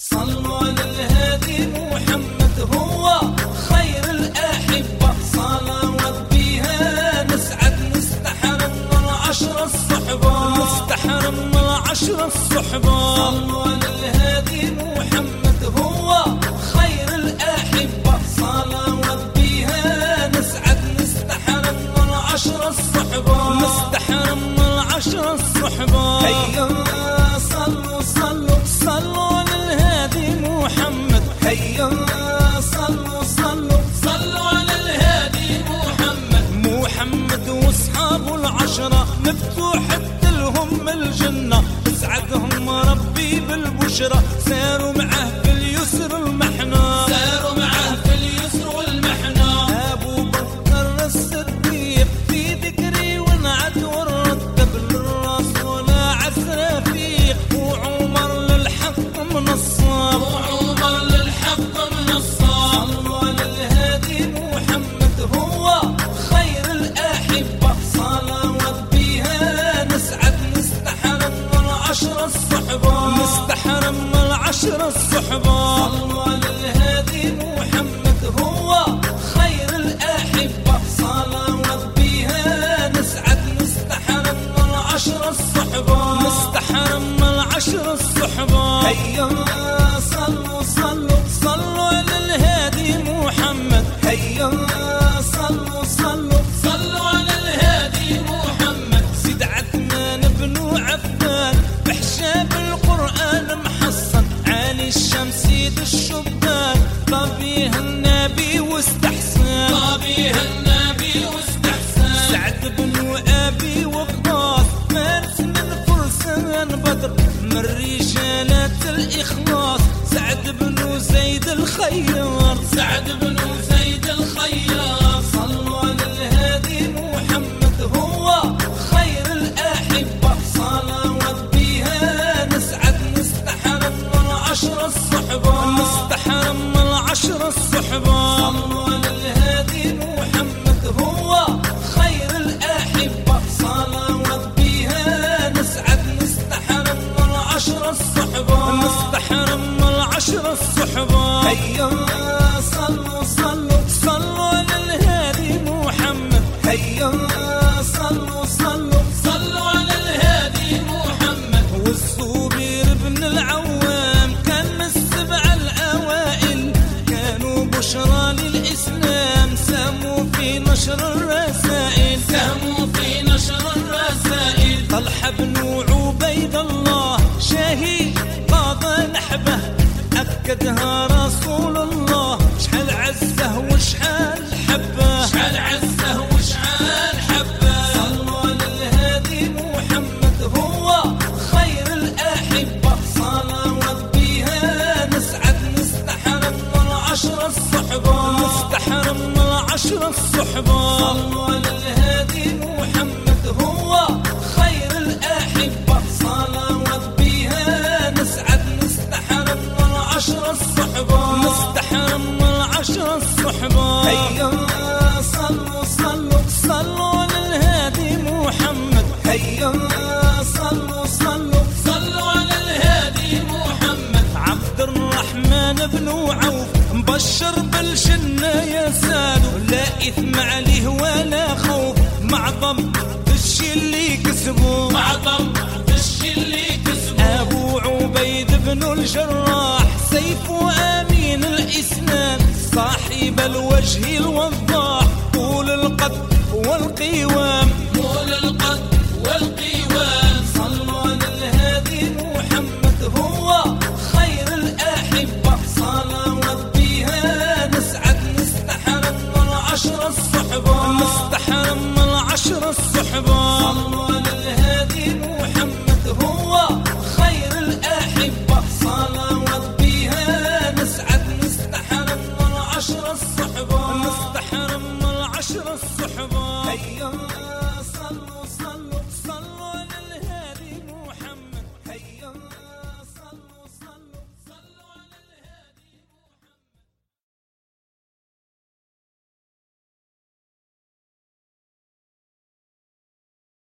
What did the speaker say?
صلوا على الهادي محمد هو خير الأحبة. صلوات بها نسعد نستحرم من العشر الصحبة. نستحرم من العشر الصحبة. صلوا العشرة مفتوح لهم الجنة. اسعدهم ربي بالبشرى ساروا معه العشر الصحبة. سعد بن من فرسان بدر. من رجالات الإخلاص. سعد بن زيد الخيار. سعد بن الرسائل طلحة بن عبيد الله شهيد قاضى نحبه أكدها رسول الله. شحال عزه وشحال حبه شحال عزه وشحال حبه صلوا على الهادي محمد هو خير الأحبة. صلوات بها نسعد نستحرم من العشر الصحبة. نستحرم من العشر الصحبة. صلوا من العشر الصحبة. هيا صلوا صلوا صلوا على الهادي محمد. هيا صلوا صلوا صلوا على الهادي محمد. عبد الرحمن بن عوف مبشر بالجنة يا سادو لا إثم عليه ولا خوف. معظم الشي اللي كسبوا. معظم الشي اللي كسبوا. أبو عبيد بن الجراح سيف أمين الإسنان صاحب الوجه الوضاح طول القد والقوى should have